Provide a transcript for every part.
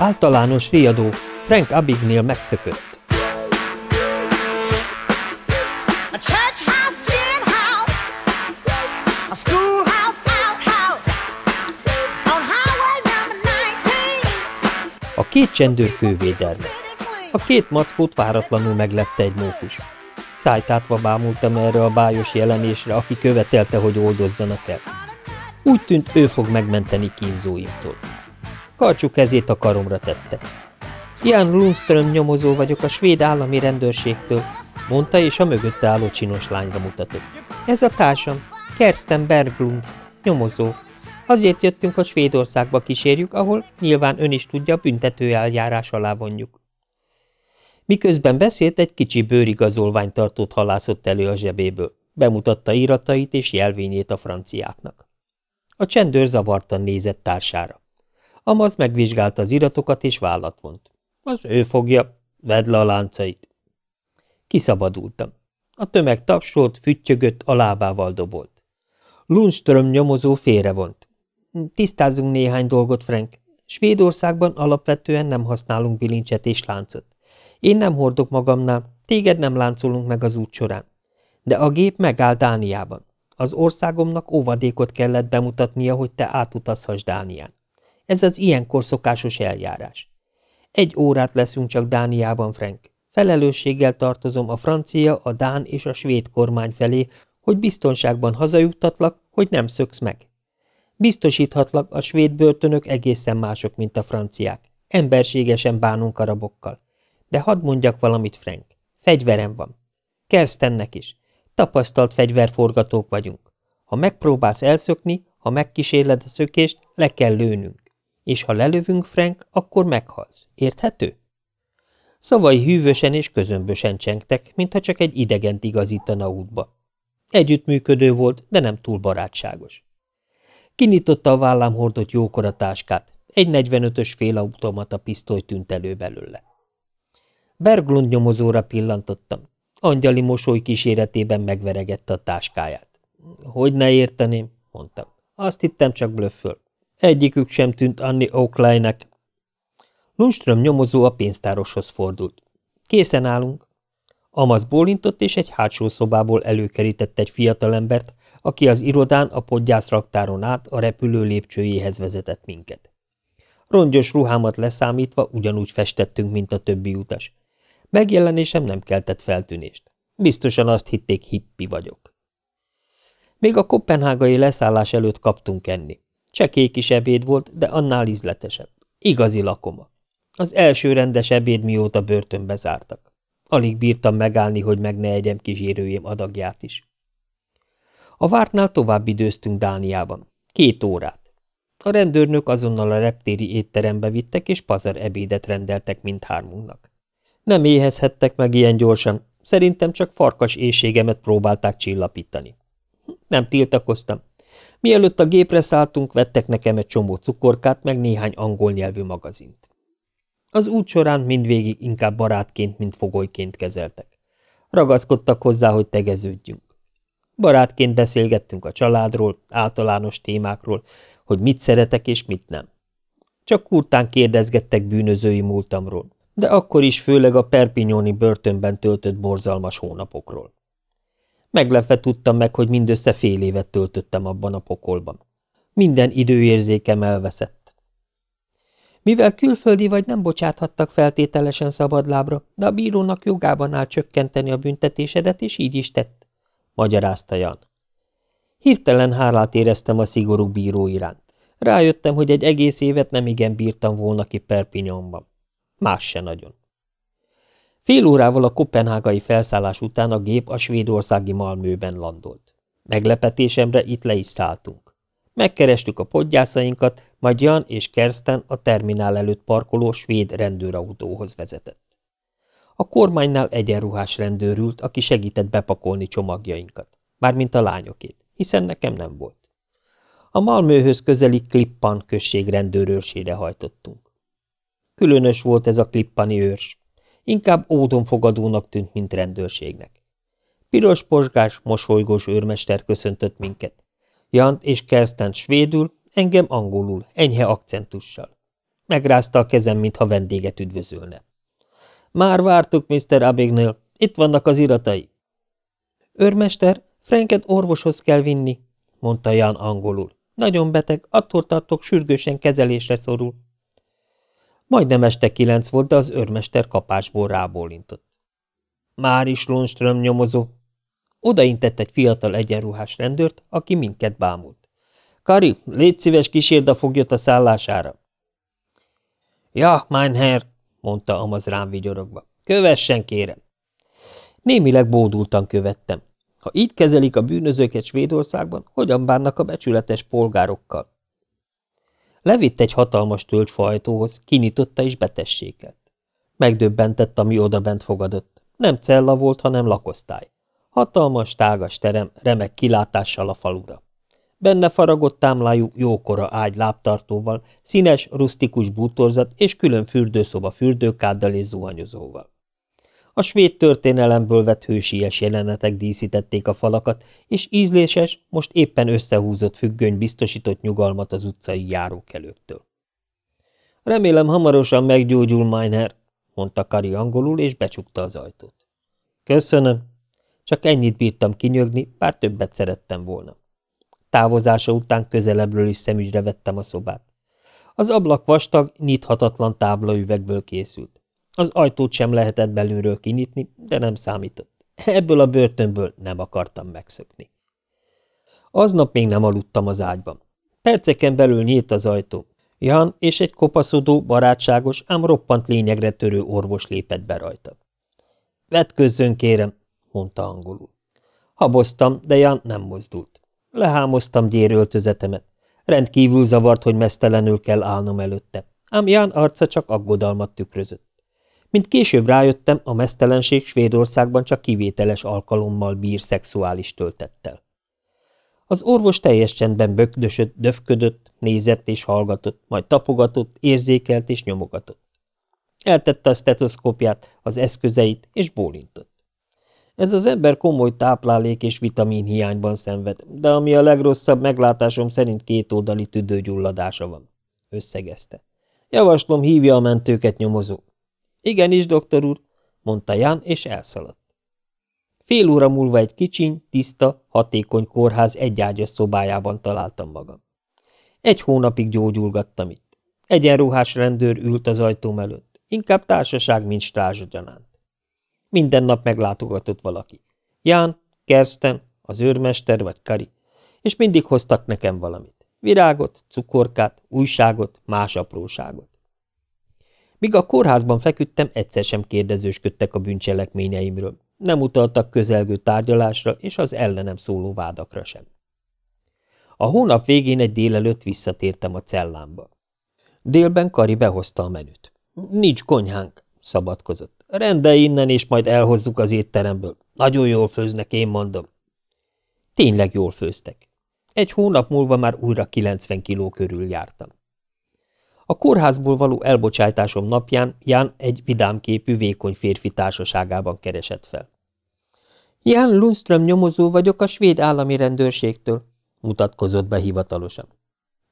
Általános riadó, Frank Abignale megszökött. A két csendőr kővédelme. A két mackót váratlanul meglepte egy mókus. Szájtátva bámultam erre a bájos jelenésre, aki követelte, hogy oldozzanak el. Úgy tűnt, ő fog megmenteni kínzóimtól. Karcsú kezét a karomra tette. Jan Lundström nyomozó vagyok a svéd állami rendőrségtől, mondta, és a mögötte álló csinos lányra mutatott. Ez a társam, Kersten Berglund, nyomozó. Azért jöttünk, hogy Svédországba kísérjük, ahol nyilván ön is tudja, büntető eljárás alá vonjuk. Miközben beszélt, egy kicsi bőrigazolványtartót halászott elő a zsebéből. Bemutatta iratait és jelvényét a franciáknak. A csendőr zavartan nézett társára. Amaz megvizsgálta az iratokat és vállat vont. Az ő fogja, vedd le a láncait. Kiszabadultam. A tömeg tapsolt, füttyögött, a lábával dobolt. Lundström nyomozó félrevont. Tisztázunk néhány dolgot, Frank. Svédországban alapvetően nem használunk bilincset és láncot. Én nem hordok magamnál, téged nem láncolunk meg az út során. De a gép megállt Dániában. Az országomnak óvadékot kellett bemutatnia, hogy te átutazhass Dánián. Ez az ilyenkor szokásos eljárás. Egy órát leszünk csak Dániában, Frank. Felelősséggel tartozom a francia, a dán és a svéd kormány felé, hogy biztonságban hazajuttatlak, hogy nem szöksz meg. Biztosíthatlak, a svéd börtönök egészen mások, mint a franciák. Emberségesen bánunk a rabokkal. De hadd mondjak valamit, Frank. Fegyverem van. Kerstennek is. Tapasztalt fegyverforgatók vagyunk. Ha megpróbálsz elszökni, ha megkísérled a szökést, le kell lőnünk. És ha lelövünk, Frank, akkor meghalsz. Érthető? Szavai hűvösen és közömbösen csengtek, mintha csak egy idegent igazítana útba. Együttműködő volt, de nem túl barátságos. Kinyitotta a vállám hordott jókora táskát, egy 45-ös félautomata pisztoly tűnt elő belőle. Berglund nyomozóra pillantottam. Angyali mosoly kíséretében megveregette a táskáját. Hogy ne érteném, mondtam. Azt hittem csak blöfföl. Egyikük sem tűnt Anni Oakley-nek. Lundström nyomozó a pénztároshoz fordult. Készen állunk. Amaz bólintott, és egy hátsó szobából előkerített egy fiatalembert, aki az irodán a podgyászraktáron át a repülő lépcsőjéhez vezetett minket. Rongyos ruhámat leszámítva ugyanúgy festettünk, mint a többi utas. Megjelenésem nem keltett feltűnést. Biztosan azt hitték, hippi vagyok. Még a kopenhágai leszállás előtt kaptunk enni. Csekély kis ebéd volt, de annál ízletesebb. Igazi lakoma. Az első rendes ebéd mióta börtönbe zártak. Alig bírtam megállni, hogy meg ne egyem kísérőjém adagját is. A vártnál tovább időztünk Dániában. Két órát. A rendőrnök azonnal a reptéri étterembe vittek, és pazar ebédet rendeltek mindhármunknak. Nem éhezhettek meg ilyen gyorsan, szerintem csak farkas éjségemet próbálták csillapítani. Nem tiltakoztam. Mielőtt a gépre szálltunk, vettek nekem egy csomó cukorkát, meg néhány angol nyelvű magazint. Az út során mindvégig inkább barátként, mint fogolyként kezeltek. Ragaszkodtak hozzá, hogy tegeződjünk. Barátként beszélgettünk a családról, általános témákról, hogy mit szeretek és mit nem. Csak kurtán kérdezgettek bűnözői múltamról, de akkor is főleg a perpinyoni börtönben töltött borzalmas hónapokról. Meglepve tudtam meg, hogy mindössze fél évet töltöttem abban a pokolban. Minden időérzékem elveszett. Mivel külföldi vagy, nem bocsáthattak feltételesen szabadlábra, de a bírónak jogában áll csökkenteni a büntetésedet, és így is tett, magyarázta Jan. Hirtelen hálát éreztem a szigorú bíró iránt. Rájöttem, hogy egy egész évet nem igen bírtam volna ki Perpignonban. Más se nagyon. Fél órával a kopenhágai felszállás után a gép a svédországi Malmőben landolt. Meglepetésemre itt le is szálltunk. Megkerestük a podgyászainkat, majd Jan és Kersten a terminál előtt parkoló svéd rendőrautóhoz vezetett. A kormánynál egyenruhás rendőr ült, aki segített bepakolni csomagjainkat. Mármint a lányokét, hiszen nekem nem volt. A Malmőhöz közeli Klippan község rendőrőrsére hajtottunk. Különös volt ez a Klippani őrs. Inkább ódonfogadónak tűnt, mint rendőrségnek. Piros posgás, mosolygós őrmester köszöntött minket. Jant és Kersten svédül, engem angolul, enyhe akcentussal. Megrázta a kezem, mintha vendéget üdvözölne. Már vártuk, Mr. Abignale. Itt vannak az iratai. Őrmester, Franket orvoshoz kell vinni, mondta Jan angolul. Nagyon beteg, attól tartok, sürgősen kezelésre szorul. Majdnem este kilenc volt, de az őrmester kapásból rábólintott. Már is Lundström nyomozó. Odaintett egy fiatal egyenruhás rendőrt, aki minket bámult. Kari, légy szíves, kísérd a foglyot a szállására. Ja, mein Herr, mondta Amaz rám vigyorogva. Kövessen, kérem. Némileg bódultan követtem. Ha így kezelik a bűnözőket Svédországban, hogyan bánnak a becsületes polgárokkal? Levitt egy hatalmas tölgyfajtóhoz, kinyitotta és betessékelt. Megdöbbentett, ami odabent fogadott. Nem cella volt, hanem lakosztály. Hatalmas, tágas terem, remek kilátással a falura. Benne faragott támlájú, jókora ágy lábtartóval, színes, rustikus bútorzat és külön fürdőszoba fürdőkáddal és zuhanyozóval. A svéd történelemből vett hősies jelenetek díszítették a falakat, és ízléses, most éppen összehúzott függöny biztosított nyugalmat az utcai járókelőktől. Remélem hamarosan meggyógyul, Miner, mondta Kari angolul, és becsukta az ajtót. Köszönöm. Csak ennyit bírtam kinyögni, bár többet szerettem volna. Távozása után közelebbről is szemügyre vettem a szobát. Az ablak vastag, nyithatatlan táblaüvegből készült. Az ajtót sem lehetett belülről kinyitni, de nem számított. Ebből a börtönből nem akartam megszökni. Aznap még nem aludtam az ágyban. Perceken belül nyílt az ajtó. Jan és egy kopaszodó, barátságos, ám roppant lényegre törő orvos lépett be rajta. Vetközzön, kérem, mondta angolul. Haboztam, de Jan nem mozdult. Lehámoztam gyéröltözetemet. Rendkívül zavart, hogy mesztelenül kell állnom előtte, ám Jan arca csak aggodalmat tükrözött. Mint később rájöttem, a mesztelenség Svédországban csak kivételes alkalommal bír szexuális töltettel. Az orvos teljes csendben bökdösött, döfködött, nézett és hallgatott, majd tapogatott, érzékelt és nyomogatott. Eltette a stetoszkópját, az eszközeit, és bólintott. Ez az ember komoly táplálék és vitamin hiányban szenved, de ami a legrosszabb meglátásom szerint kétoldali tüdőgyulladása van. Összegezte. Javaslom, hívja a mentőket nyomozó. Igenis, doktor úr, mondta Ján, és elszaladt. Fél óra múlva egy kicsiny, tiszta, hatékony kórház egyágyas szobájában találtam magam. Egy hónapig gyógyulgattam itt. Egyenruhás rendőr ült az ajtóm előtt, inkább társaság, mint strázsagyanánt. Minden nap meglátogatott valaki. Ján, Kersten, az őrmester vagy Kari, és mindig hoztak nekem valamit. Virágot, cukorkát, újságot, más apróságot. Míg a kórházban feküdtem, egyszer sem kérdezősködtek a bűncselekményeimről. Nem utaltak közelgő tárgyalásra és az ellenem szóló vádakra sem. A hónap végén egy délelőtt visszatértem a cellámba. Délben Kari behozta a menüt. Nincs konyhánk, szabadkozott. Rendelj innen, és majd elhozzuk az étteremből. Nagyon jól főznek, én mondom. Tényleg jól főztek. Egy hónap múlva már újra 90 kiló körül jártam. A kórházból való elbocsájtásom napján Ján egy vidámképű, vékony férfi társaságában keresett fel. Ján Lundström nyomozó vagyok a svéd állami rendőrségtől, mutatkozott be hivatalosan.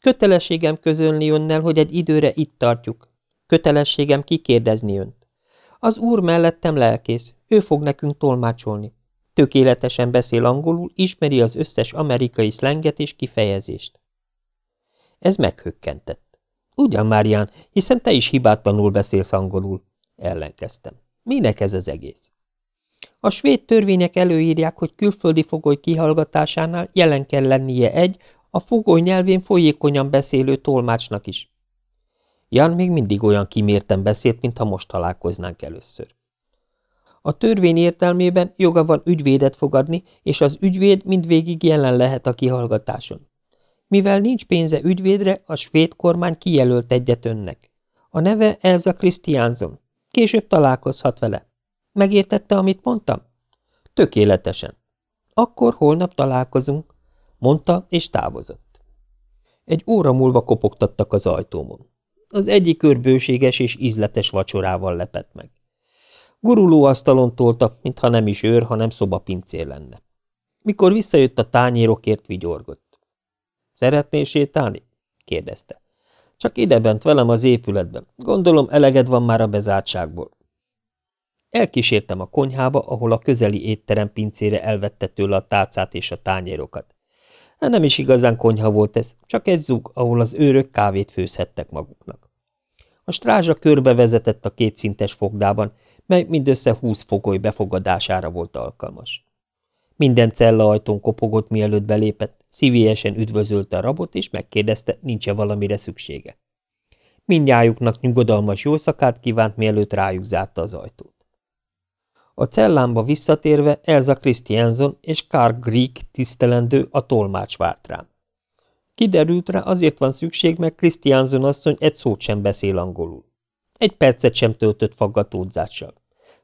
Kötelességem közölni önnel, hogy egy időre itt tartjuk. Kötelességem kikérdezni önt. Az úr mellettem lelkész, ő fog nekünk tolmácsolni. Tökéletesen beszél angolul, ismeri az összes amerikai szlenget és kifejezést. Ez meghökkentett. Ugyan, Márián, hiszen te is hibátlanul beszélsz angolul, ellenkeztem. Minek ez az egész? A svéd törvények előírják, hogy külföldi fogoly kihallgatásánál jelen kell lennie egy, a fogoly nyelvén folyékonyan beszélő tolmácsnak is. Jan még mindig olyan kimérten beszélt, mintha most találkoznánk először. A törvény értelmében joga van ügyvédet fogadni, és az ügyvéd mindvégig jelen lehet a kihallgatáson. Mivel nincs pénze ügyvédre, a svéd kormány kijelölt egyet önnek. A neve Elza Christianson. Később találkozhat vele. Megértette, amit mondtam? Tökéletesen. Akkor holnap találkozunk, mondta, és távozott. Egy óra múlva kopogtattak az ajtómon. Az egyik kör bőséges és ízletes vacsorával lepett meg. Guruló asztalon tolta, mintha nem is őr, hanem szobapincér lenne. Mikor visszajött a tányérokért, vigyorgott. Szeretnél sétálni? kérdezte. Csak idebent velem az épületben. Gondolom eleged van már a bezártságból. Elkísértem a konyhába, ahol a közeli étterem pincére elvette tőle a tálcát és a tányérokat. Nem is igazán konyha volt ez, csak egy zug, ahol az őrök kávét főzhettek maguknak. A strázsa körbevezetett a kétszintes fogdában, mely mindössze húsz fogoly befogadására volt alkalmas. Minden cella ajtón kopogott, mielőtt belépett, szívélyesen üdvözölte a rabot, és megkérdezte, nincs-e valamire szüksége. Mindjájuknak nyugodalmas jószakát kívánt, mielőtt rájuk zárta az ajtót. A cellámba visszatérve Elza Christianson és Carl Greek tisztelendő a tolmács várt rám. Kiderült rá, azért van szükség, mert Christianson asszony egy szót sem beszél angolul. Egy percet sem töltött faggatódzással.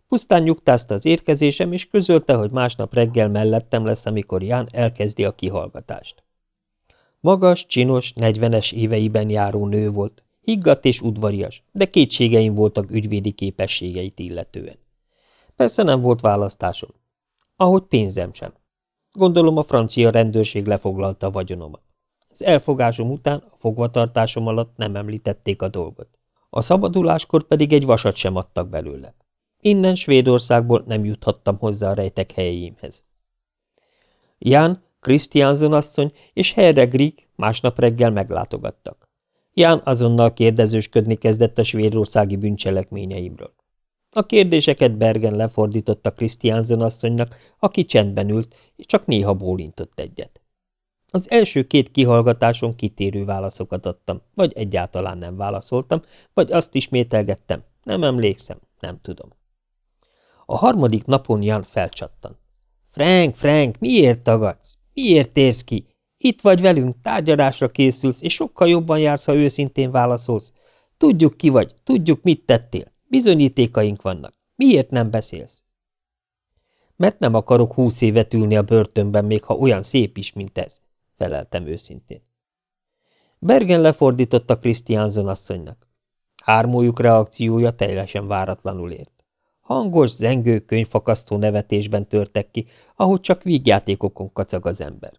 Pusztán nyugtázta az érkezésem, és közölte, hogy másnap reggel mellettem lesz, amikor Ján elkezdi a kihallgatást. Magas, csinos, negyvenes éveiben járó nő volt, higgadt és udvarias, de kétségeim voltak ügyvédi képességeit illetően. Persze nem volt választásom. Ahogy pénzem sem. Gondolom a francia rendőrség lefoglalta a vagyonomat. Az elfogásom után a fogvatartásom alatt nem említették a dolgot. A szabaduláskor pedig egy vasat sem adtak belőle. Innen Svédországból nem juthattam hozzá a rejtek helyeimhez. Ján, Christiansen asszony és Herre Grieg másnap reggel meglátogattak. Ján azonnal kérdezősködni kezdett a svédországi bűncselekményeimről. A kérdéseket Bergen lefordította Christiansen asszonynak, aki csendben ült, és csak néha bólintott egyet. Az első két kihallgatáson kitérő válaszokat adtam, vagy egyáltalán nem válaszoltam, vagy azt ismételgettem, nem emlékszem, nem tudom. A harmadik napon Jan felcsattan. Frank, Frank, miért tagadsz? Miért térsz ki? Itt vagy velünk, tárgyalásra készülsz, és sokkal jobban jársz, ha őszintén válaszolsz. Tudjuk, ki vagy, tudjuk, mit tettél. Bizonyítékaink vannak. Miért nem beszélsz? Mert nem akarok húsz évet ülni a börtönben, még ha olyan szép is, mint ez, feleltem őszintén. Bergen lefordította Christianson asszonynak. Hármójuk reakciója teljesen váratlanul ért. Hangos, zengő, könyvfakasztó nevetésben törtek ki, ahogy csak vígjátékokon kacag az ember.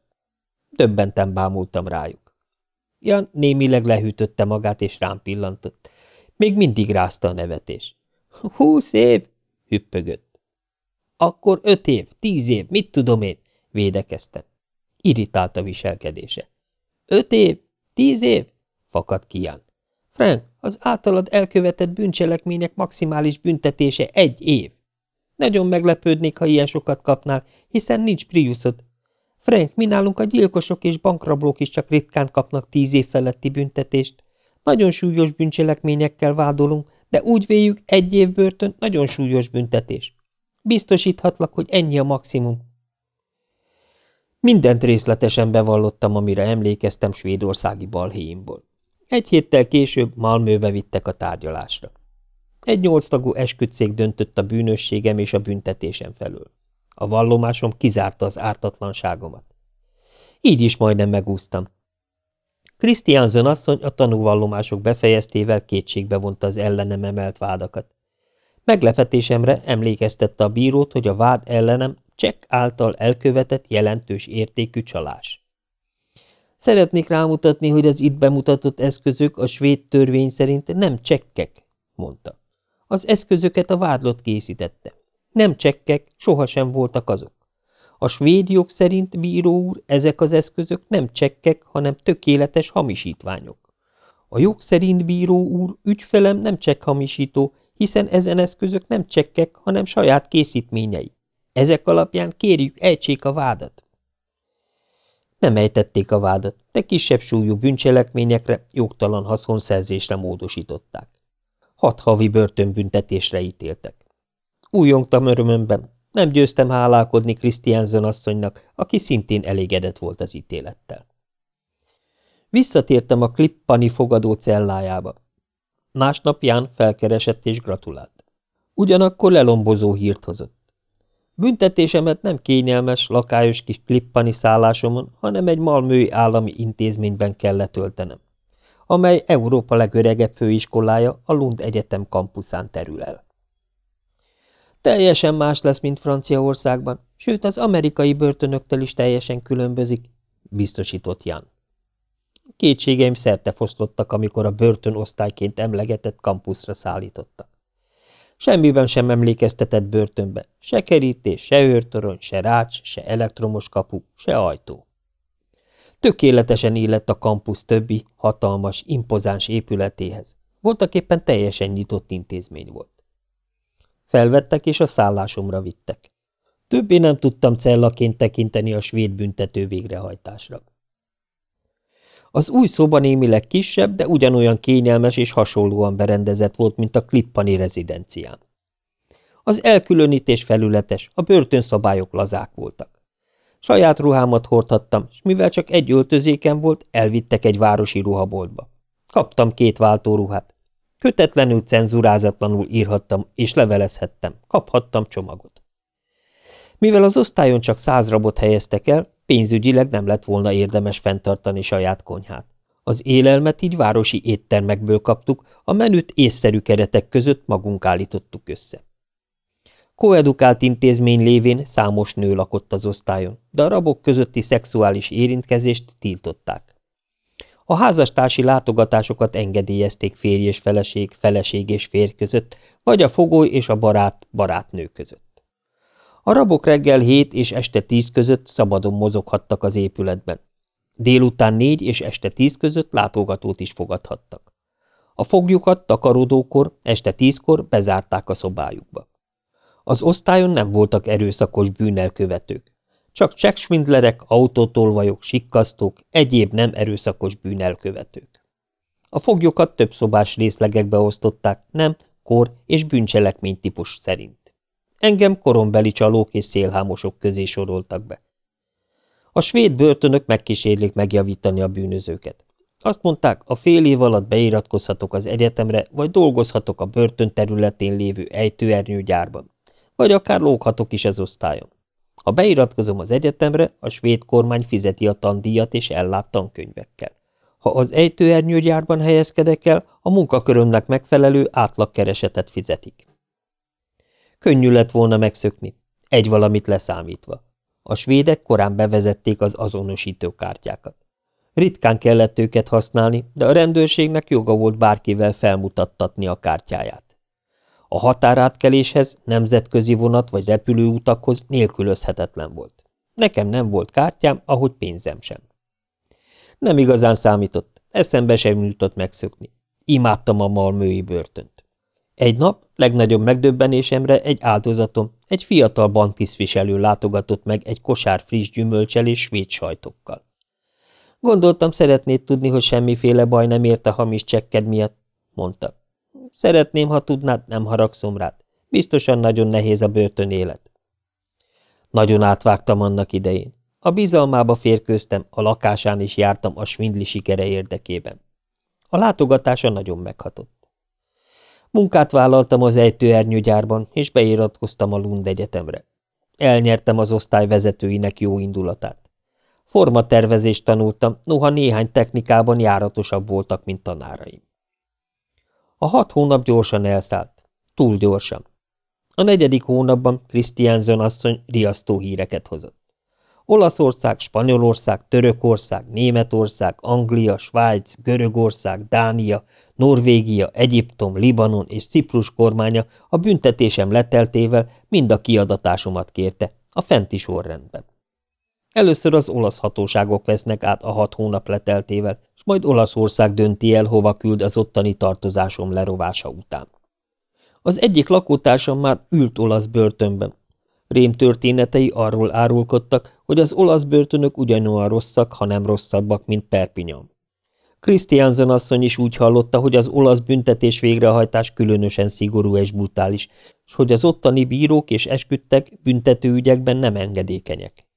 Többenten bámultam rájuk. Jan némileg lehűtötte magát, és rám pillantott. Még mindig rázta a nevetés. Húsz év? hüppögött. Akkor öt év, tíz év, mit tudom én? védekeztem. Irritált a viselkedése. Öt év? Tíz év? fakadt ki Jan. Frank, az általad elkövetett bűncselekmények maximális büntetése egy év. Nagyon meglepődnék, ha ilyen sokat kapnál, hiszen nincs Priusod. Frank, mi nálunk a gyilkosok és bankrablók is csak ritkán kapnak tíz év feletti büntetést. Nagyon súlyos bűncselekményekkel vádolunk, de úgy véljük, egy év börtön nagyon súlyos büntetés. Biztosíthatlak, hogy ennyi a maximum. Mindent részletesen bevallottam, amire emlékeztem svédországi balhéimból. Egy héttel később Malmöbe vittek a tárgyalásra. Egy nyolctagú esküdszék döntött a bűnösségem és a büntetésem felől. A vallomásom kizárta az ártatlanságomat. Így is majdnem megúsztam. Christiansen asszony a tanúvallomások befejeztével kétségbe vonta az ellenem emelt vádakat. Meglepetésemre emlékeztette a bírót, hogy a vád ellenem csekk által elkövetett jelentős értékű csalás. Szeretnék rámutatni, hogy az itt bemutatott eszközök a svéd törvény szerint nem csekkek, mondta. Az eszközöket a vádlott készítette. Nem csekkek, sohasem voltak azok. A svéd jog szerint, bíró úr, ezek az eszközök nem csekkek, hanem tökéletes hamisítványok. A jog szerint, bíró úr, ügyfelem nem csekkhamisító, hiszen ezen eszközök nem csekkek, hanem saját készítményei. Ezek alapján kérjük, ejtsék a vádat. Nem ejtették a vádat, de kisebb súlyú bűncselekményekre, jogtalan haszonszerzésre módosították. Hat havi börtönbüntetésre ítéltek. Újongtam örömömben, nem győztem hálálkodni Christiansen asszonynak, aki szintén elégedett volt az ítélettel. Visszatértem a Klippani fogadó cellájába. Másnap Ján felkeresett és gratulált. Ugyanakkor lelombozó hírt hozott. Büntetésemet nem kényelmes, lakályos kis klippani szállásomon, hanem egy malmői állami intézményben kell letöltenem, amely Európa legöregebb főiskolája a Lund Egyetem kampuszán terül el. Teljesen más lesz, mint Franciaországban, sőt az amerikai börtönöktől is teljesen különbözik, biztosított Jan. Kétségeim szerte foszlottak, amikor a börtön osztályként emlegetett kampuszra szállítottak. Semmiben sem emlékeztetett börtönbe, se kerítés, se őrtorony, se rács, se elektromos kapu, se ajtó. Tökéletesen illett a kampusz többi, hatalmas, impozáns épületéhez. Voltak éppen teljesen nyitott intézmény volt. Felvettek és a szállásomra vittek. Többé nem tudtam cellaként tekinteni a svéd büntető végrehajtásra. Az új szoba némileg kisebb, de ugyanolyan kényelmes és hasonlóan berendezett volt, mint a klippani rezidenciám. Az elkülönítés felületes, a börtönszabályok lazák voltak. Saját ruhámat hordhattam, és mivel csak egy öltözéken volt, elvittek egy városi ruhaboltba. Kaptam két váltóruhát. Kötetlenül, cenzurázatlanul írhattam, és levelezhettem, kaphattam csomagot. Mivel az osztályon csak száz rabot helyeztek el, pénzügyileg nem lett volna érdemes fenntartani saját konyhát. Az élelmet így városi éttermekből kaptuk, a menüt észszerű keretek között magunk állítottuk össze. Koedukált intézmény lévén számos nő lakott az osztályon, de a rabok közötti szexuális érintkezést tiltották. A házastársi látogatásokat engedélyezték férj és feleség, feleség és férj között, vagy a fogoly és a barát barátnő között. A rabok reggel hét és este tíz között szabadon mozoghattak az épületben. Délután négy és este tíz között látogatót is fogadhattak. A fogjukat takarodókor, este tízkor bezárták a szobájukba. Az osztályon nem voltak erőszakos bűnelkövetők. Csak cseksvindlerek, autótolvajok, sikkasztók, egyéb nem erőszakos bűnelkövetők. A foglyokat több szobás részlegekbe osztották, nem, kor és bűncselekmény típus szerint. Engem korombeli csalók és szélhámosok közé soroltak be. A svéd börtönök megkísérlik megjavítani a bűnözőket. Azt mondták, a fél év alatt beiratkozhatok az egyetemre, vagy dolgozhatok a börtön területén lévő ejtőernyőgyárban vagy akár lóghatok is az osztályon. Ha beiratkozom az egyetemre, a svéd kormány fizeti a tandíjat és ellát tankönyvekkel. Ha az ejtőernyőgyárban helyezkedek el, a munkakörömnek megfelelő átlagkeresetet fizetik. Könnyű lett volna megszökni, egy valamit leszámítva. A svédek korán bevezették az azonosítókártyákat. Ritkán kellett őket használni, de a rendőrségnek joga volt bárkivel felmutattatni a kártyáját. A határátkeléshez, nemzetközi vonat vagy repülőutakhoz nélkülözhetetlen volt. Nekem nem volt kártyám, ahogy pénzem sem. Nem igazán számított, eszembe sem jutott megszökni. Imádtam a malmői börtönt. Egy nap, legnagyobb megdöbbenésemre egy áldozatom, egy fiatal banktisztviselő látogatott meg egy kosár friss gyümölcsel és svéd sajtokkal. Gondoltam, szeretnéd tudni, hogy semmiféle baj nem érte hamis csekked miatt, mondta. Szeretném, ha tudnád, nem haragszom rád. Biztosan nagyon nehéz a börtön élet. Nagyon átvágtam annak idején. A bizalmába férkőztem, a lakásán is jártam a svindli sikere érdekében. A látogatása nagyon meghatott. Munkát vállaltam az ejtőernyőgyárban, és beiratkoztam a Lund Egyetemre. Elnyertem az osztály vezetőinek jó indulatát. Formatervezést tanultam, noha néhány technikában járatosabb voltak, mint tanáraim. A hat hónap gyorsan elszállt. Túl gyorsan. A negyedik hónapban Christiansen asszony riasztó híreket hozott. Olaszország, Spanyolország, Törökország, Németország, Anglia, Svájc, Görögország, Dánia, Norvégia, Egyiptom, Libanon és Ciprus kormánya a büntetésem leteltével mind a kiadatásomat kérte, a fenti sorrendben. Először az olasz hatóságok vesznek át a hat hónap leteltével, és majd Olaszország dönti el, hova küld az ottani tartozásom lerovása után. Az egyik lakótársam már ült olasz börtönben. Rém történetei arról árulkodtak, hogy az olasz börtönök ugyanolyan rosszak, ha nem rosszabbak, mint Perpignan. Christiansen asszony is úgy hallotta, hogy az olasz büntetés végrehajtás különösen szigorú és brutális, és hogy az ottani bírók és esküdtek büntetőügyekben nem engedékenyek.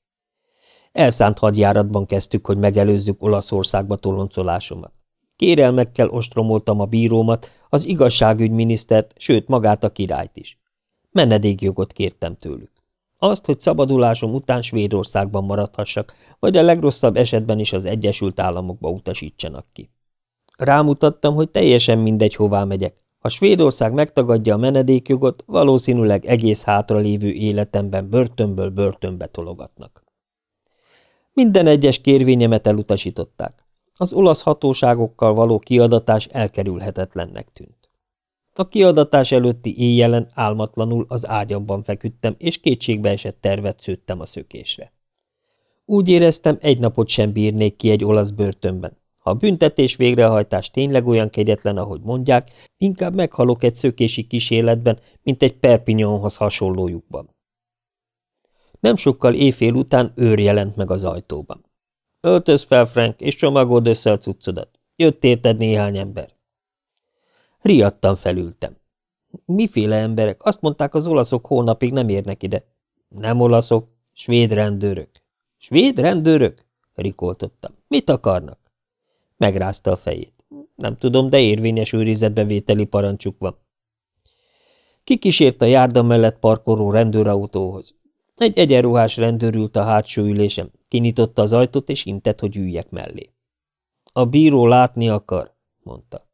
Elszánt hadjáratban kezdtük, hogy megelőzzük Olaszországba toloncolásomat. Kérelmekkel ostromoltam a bírómat, az igazságügyminisztert, sőt magát a királyt is. Menedékjogot kértem tőlük. Azt, hogy szabadulásom után Svédországban maradhassak, vagy a legrosszabb esetben is az Egyesült Államokba utasítsanak ki. Rámutattam, hogy teljesen mindegy, hová megyek. Ha Svédország megtagadja a menedékjogot, valószínűleg egész hátra lévő életemben börtönből börtönbe tologatnak. Minden egyes kérvényemet elutasították. Az olasz hatóságokkal való kiadatás elkerülhetetlennek tűnt. A kiadatás előtti éjjelen álmatlanul az ágyamban feküdtem, és kétségbeesett tervet szőttem a szökésre. Úgy éreztem, egy napot sem bírnék ki egy olasz börtönben. Ha a büntetés végrehajtás tényleg olyan kegyetlen, ahogy mondják, inkább meghalok egy szökési kísérletben, mint egy Perpignonhoz hasonlójukban. Nem sokkal éjfél után őr jelent meg az ajtóban. Öltöz fel, Frank, és csomagold össze a cuccodat. Jött érted néhány ember. Riadtan felültem. Miféle emberek? Azt mondták, az olaszok hónapig nem érnek ide. Nem olaszok, svéd rendőrök. Svéd rendőrök? Rikoltottam. Mit akarnak? Megrázta a fejét. Nem tudom, de érvényes őrizetbevételi parancsuk van. Kikísért a járda mellett parkoló rendőrautóhoz. Egy egyenruhás rendőr ült a hátsó ülésem, kinyitotta az ajtót, és intett, hogy üljek mellé. A bíró látni akar, mondta.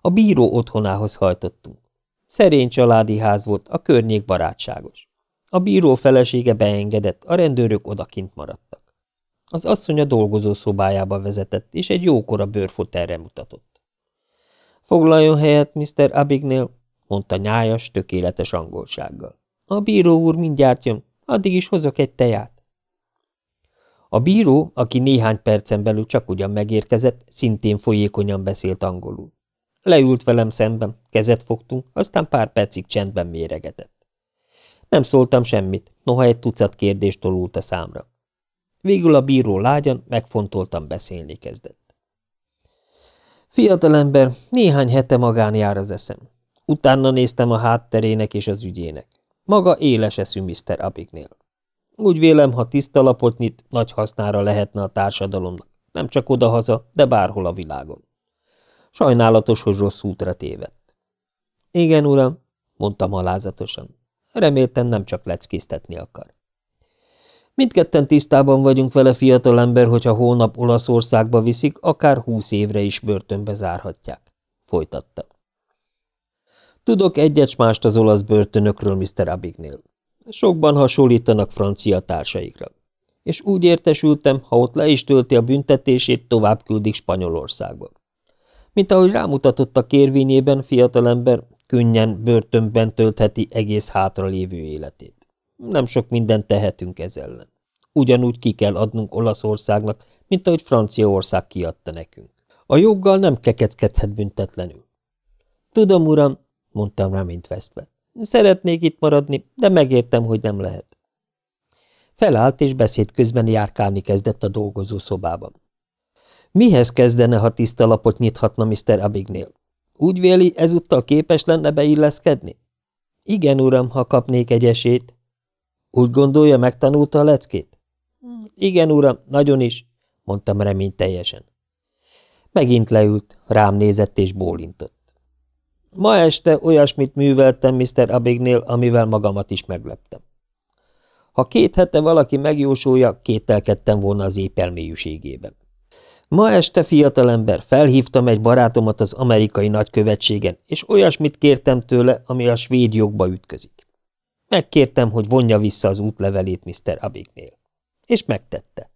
A bíró otthonához hajtottunk. Szerény családi ház volt, a környék barátságos. A bíró felesége beengedett, a rendőrök odakint maradtak. Az asszony a dolgozó szobájába vezetett, és egy jókora bőrfotelre mutatott. Foglaljon helyet, Mr. Abignale, mondta nyájas, tökéletes angolsággal. A bíró úr mindjárt jön, addig is hozok egy teját. A bíró, aki néhány percen belül csak ugyan megérkezett, szintén folyékonyan beszélt angolul. Leült velem szemben, kezet fogtunk, aztán pár percig csendben méregetett. Nem szóltam semmit, noha egy tucat kérdést tolult a számra. Végül a bíró lágyan, megfontoltam beszélni kezdett. Fiatalember, néhány hete magán jár az eszem. Utána néztem a hátterének és az ügyének. Maga éles eszű Mr. Abignél. Úgy vélem, ha tiszta lapot nyit, nagy hasznára lehetne a társadalomnak, nem csak odahaza, de bárhol a világon. Sajnálatos, hogy rossz útra tévedt. Igen, uram, mondtam alázatosan. Reméltem nem csak leckésztetni akar. Mindketten tisztában vagyunk vele, fiatalember, hogyha hónap Olaszországba viszik, akár húsz évre is börtönbe zárhatják. Folytatta. Tudok egyet mást az olasz börtönökről, Mr. Abignél. Sokban hasonlítanak francia társaikra. És úgy értesültem, ha ott le is tölti a büntetését, tovább küldik Spanyolországba. Mint ahogy rámutatott a kérvényében, fiatalember könnyen börtönben töltheti egész hátralévő életét. Nem sok mindent tehetünk ez ellen. Ugyanúgy ki kell adnunk Olaszországnak, mint ahogy Franciaország kiadta nekünk. A joggal nem kekeckedhet büntetlenül. Tudom, uram, mondtam reményt vesztve. Szeretnék itt maradni, de megértem, hogy nem lehet. Felállt, és beszéd közben járkálni kezdett a dolgozó szobában. Mihez kezdene, ha tiszta lapot nyithatna Mr. Abignél? Úgy véli, ezúttal képes lenne beilleszkedni? Igen, uram, ha kapnék egy esélyt. Úgy gondolja, megtanulta a leckét? Igen, uram, nagyon is, mondtam reményteljesen. Megint leült, rám nézett és bólintott. Ma este olyasmit műveltem Mr. Abignél, amivel magamat is megleptem. Ha két hete valaki megjósolja, kételkedtem volna az épelmélyűségében. Ma este, fiatalember, felhívtam egy barátomat az amerikai nagykövetségen, és olyasmit kértem tőle, ami a svéd jogba ütközik. Megkértem, hogy vonja vissza az útlevelét Mr. Abignél. És megtette.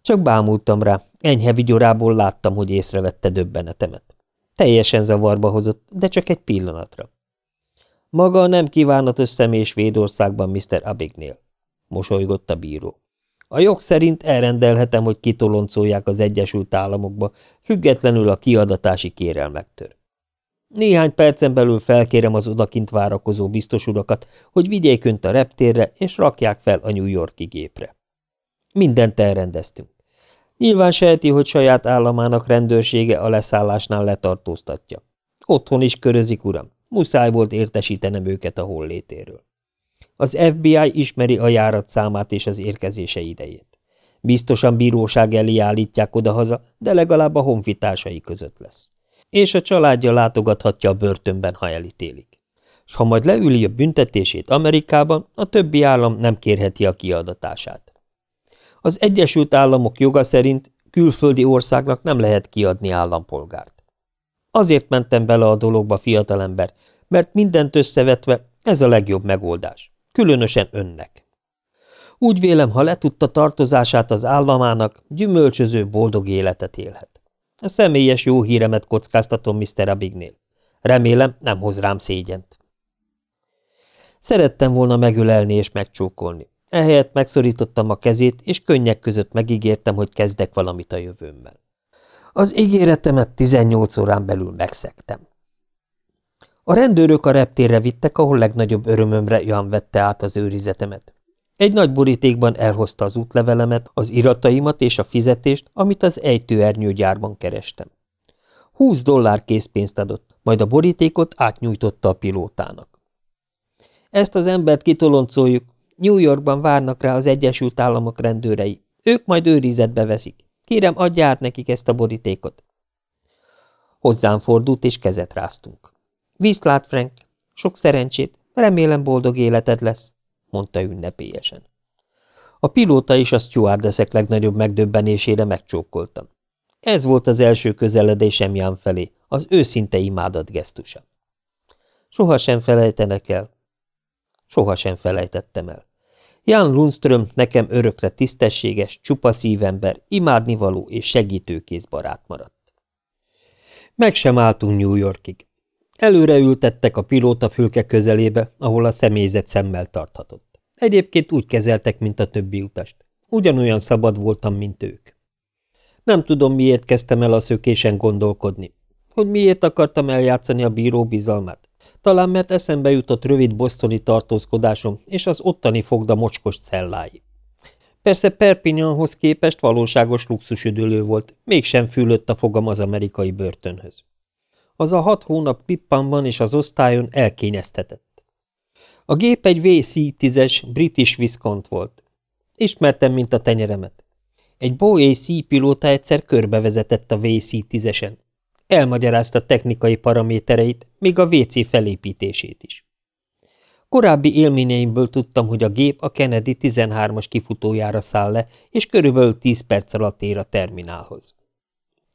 Csak bámultam rá, enyhe vigyorából láttam, hogy észrevette döbbenetemet. Teljesen zavarba hozott, de csak egy pillanatra. Maga nem kívánatos személy Svédországban, Mr. Abignél, mosolygott a bíró. A jog szerint elrendelhetem, hogy kitoloncolják az Egyesült Államokba, függetlenül a kiadatási kérelmektől. Néhány percen belül felkérem az odakint várakozó biztos urakat, hogy vigyék önt a reptérre, és rakják fel a New Yorki gépre. Mindent elrendeztünk. Nyilván sejti, hogy saját államának rendőrsége a leszállásnál letartóztatja. Otthon is körözik, uram. Muszáj volt értesítenem őket a hollétéről. Az FBI ismeri a járat számát és az érkezése idejét. Biztosan bíróság elé állítják odahaza, de legalább a honfitársai között lesz. És a családja látogathatja a börtönben, ha elítélik. S ha majd leüli a büntetését Amerikában, a többi állam nem kérheti a kiadatását. Az Egyesült Államok joga szerint külföldi országnak nem lehet kiadni állampolgárt. Azért mentem bele a dologba, fiatalember, mert mindent összevetve ez a legjobb megoldás, különösen önnek. Úgy vélem, ha letudta tartozását az államának, gyümölcsöző, boldog életet élhet. A személyes jó híremet kockáztatom Mr. Abignél. Remélem, nem hoz rám szégyent. Szerettem volna megölelni és megcsókolni. Ehelyett megszorítottam a kezét, és könnyek között megígértem, hogy kezdek valamit a jövőmmel. Az ígéretemet 18 órán belül megszektem. A rendőrök a reptérre vittek, ahol legnagyobb örömömre Jan vette át az őrizetemet. Egy nagy borítékban elhozta az útlevelemet, az irataimat és a fizetést, amit az ejtőernyőgyárban kerestem. Húsz dollár készpénzt adott, majd a borítékot átnyújtotta a pilótának. Ezt az embert kitoloncoljuk, New Yorkban várnak rá az Egyesült Államok rendőrei. Ők majd őrizetbe veszik. Kérem, adj át nekik ezt a borítékot. Hozzám fordult, és kezet ráztunk. Viszlát, Frank. Sok szerencsét. Remélem boldog életed lesz, mondta ünnepélyesen. A pilóta és a stewardeszek legnagyobb megdöbbenésére megcsókoltam. Ez volt az első közeledésem Jan felé, az őszinte imádat gesztusa. Soha sem felejtenek el. Soha sem felejtettem el. Jan Lundström nekem örökre tisztességes, csupa szívember, imádnivaló és segítőkész barát maradt. Meg sem álltunk New Yorkig. Előre ültettek a pilóta fülke közelébe, ahol a személyzet szemmel tarthatott. Egyébként úgy kezeltek, mint a többi utast. Ugyanolyan szabad voltam, mint ők. Nem tudom, miért kezdtem el a szökésen gondolkodni. Hogy miért akartam eljátszani a bíró bizalmát. Talán mert eszembe jutott rövid bosztoni tartózkodásom és az ottani fogda mocskos cellái. Persze Perpignanhoz képest valóságos luxusüdülő volt, mégsem fülött a fogam az amerikai börtönhöz. Az a hat hónap Klippanban és az osztályon elkényeztetett. A gép egy VC-10-es British Viscount volt. Ismertem, mint a tenyeremet. Egy Boeing C pilóta egyszer körbevezetett a VC-10-esen. Elmagyarázta technikai paramétereit, még a WC felépítését is. Korábbi élményeimből tudtam, hogy a gép a Kennedy 13-as kifutójára száll le, és körülbelül 10 perc alatt ér a terminálhoz.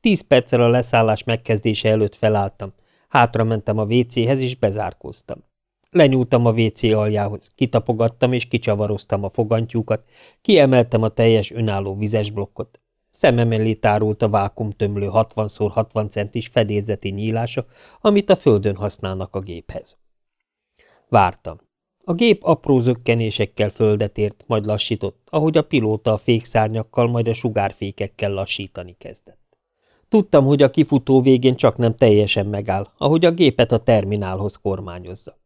10 perccel a leszállás megkezdése előtt felálltam, hátra mentem a WC-hez és bezárkóztam. Lenyúltam a WC aljához, kitapogattam és kicsavaroztam a fogantyúkat, kiemeltem a teljes önálló vizes blokkot. Szemem elé tárult a vákumtömlő 60x60 centis fedélzeti nyílása, amit a földön használnak a géphez. Vártam. A gép apró zökkenésekkel földet ért, majd lassított, ahogy a pilóta a fékszárnyakkal, majd a sugárfékekkel lassítani kezdett. Tudtam, hogy a kifutó végén csak nem teljesen megáll, ahogy a gépet a terminálhoz kormányozza.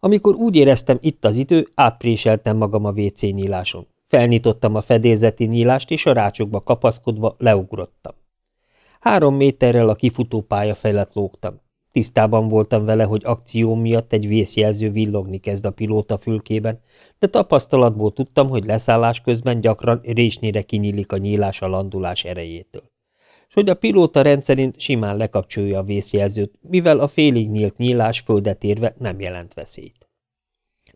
Amikor úgy éreztem itt az idő, átpréseltem magam a WC nyíláson. Felnyitottam a fedélzeti nyílást, és a rácsokba kapaszkodva leugrottam. Három méterrel a kifutópálya felett lógtam. Tisztában voltam vele, hogy akció miatt egy vészjelző villogni kezd a pilóta fülkében, de tapasztalatból tudtam, hogy leszállás közben gyakran résnyire kinyílik a nyílás a landulás erejétől s hogy a pilóta rendszerint simán lekapcsolja a vészjelzőt, mivel a félig nyílt nyílás földet érve nem jelent veszélyt.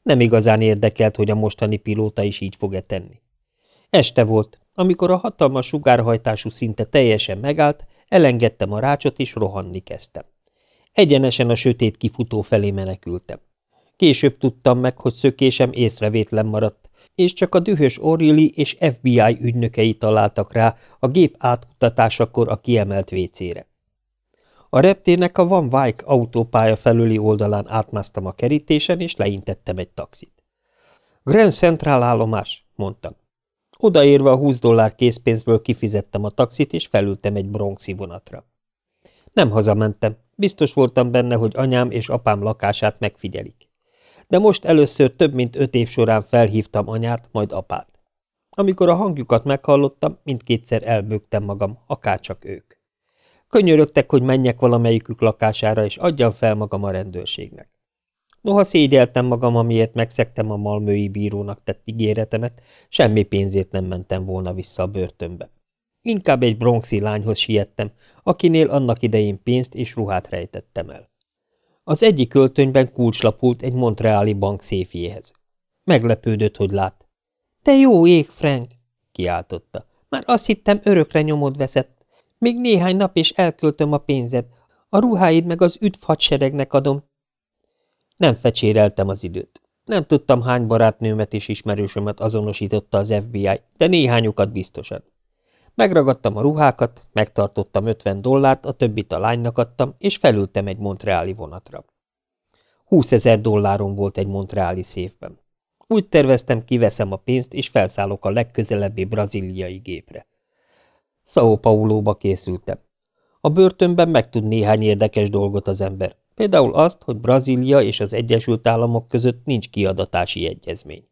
Nem igazán érdekelt, hogy a mostani pilóta is így fog-e tenni. Este volt, amikor a hatalmas sugárhajtású szinte teljesen megállt, elengedtem a rácsot és rohanni kezdtem. Egyenesen a sötét kifutó felé menekültem. Később tudtam meg, hogy szökésem észrevétlen maradt, és csak a dühös O'Reilly és FBI ügynökei találtak rá a gép átkutatásakor a kiemelt vécére. A reptérnek a Van Wyck autópálya felüli oldalán átmásztam a kerítésen, és leintettem egy taxit. Grand Central állomás, mondtam. Odaérve a 20 dollár készpénzből kifizettem a taxit, és felültem egy bronxi vonatra. Nem hazamentem, biztos voltam benne, hogy anyám és apám lakását megfigyelik de most először több mint öt év során felhívtam anyát, majd apát. Amikor a hangjukat meghallottam, mindkétszer elbőgtem magam, akárcsak ők. Könyörögtek, hogy menjek valamelyikük lakására, és adjam fel magam a rendőrségnek. Noha szégyeltem magam, amiért megszektem a malmői bírónak tett ígéretemet, semmi pénzért nem mentem volna vissza a börtönbe. Inkább egy bronxi lányhoz siettem, akinél annak idején pénzt és ruhát rejtettem el. Az egyik költönyben kulcslapult egy montreáli bank széfjéhez. Meglepődött, hogy lát. – Te jó ég, Frank! – kiáltotta. – Már azt hittem, örökre nyomod veszett. Még néhány nap, és elköltöm a pénzed. A ruháid meg az üdv hadseregnek adom. Nem fecséreltem az időt. Nem tudtam, hány barátnőmet és ismerősömet azonosította az FBI, de néhányukat biztosan. Megragadtam a ruhákat, megtartottam 50 dollárt, a többit a lánynak adtam, és felültem egy montreáli vonatra. 20 ezer dollárom volt egy montreáli széfben. Úgy terveztem, kiveszem a pénzt, és felszállok a legközelebbi braziliai gépre. Sao Paulóba készültem. A börtönben megtud néhány érdekes dolgot az ember, például azt, hogy Brazília és az Egyesült Államok között nincs kiadatási egyezmény.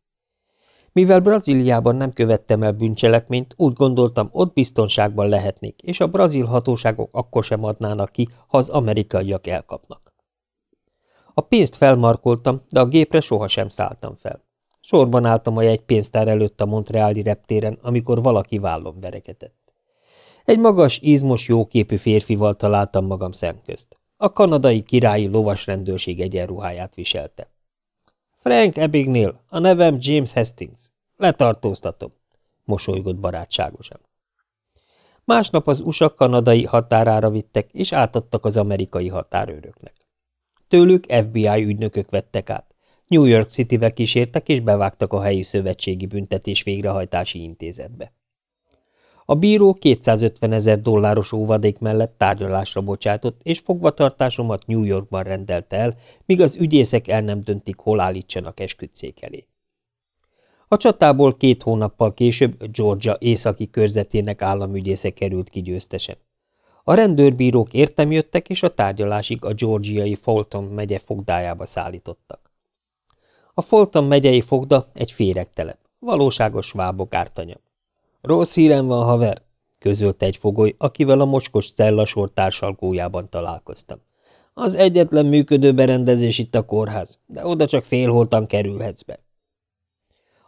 Mivel Brazíliában nem követtem el bűncselekményt, úgy gondoltam, ott biztonságban lehetnék, és a brazil hatóságok akkor sem adnának ki, ha az amerikaiak elkapnak. A pénzt felmarkoltam, de a gépre sohasem szálltam fel. Sorban álltam a jegypénztár előtt a Montreali reptéren, amikor valaki vállom verekedett. Egy magas, izmos, jóképű férfival találtam magam szemközt. A kanadai királyi lovasrendőrség egyenruháját viselte. Frank Abignale, a nevem James Hastings. Letartóztatom, mosolygott barátságosan. Másnap az USA kanadai határára vittek, és átadtak az amerikai határőröknek. Tőlük FBI ügynökök vettek át. New York City-be kísértek, és bevágtak a helyi szövetségi büntetés végrehajtási intézetbe. A bíró 250 ezer dolláros óvadék mellett tárgyalásra bocsátott, és fogvatartásomat New Yorkban rendelte el, míg az ügyészek el nem döntik, hol állítsanak esküdszék elé. A csatából két hónappal később Georgia északi körzetének államügyésze került ki győztesen. A rendőrbírók értem jöttek, és a tárgyalásig a georgiai Fulton megye fogdájába szállítottak. A Fulton megyei fogda egy féregtelep, valóságos vábok ártanya. Rossz hírem van, haver, közölte egy fogoly, akivel a mocskos cellasor társalgójában találkoztam. Az egyetlen működő berendezés itt a kórház, de oda csak félholtan kerülhetsz be.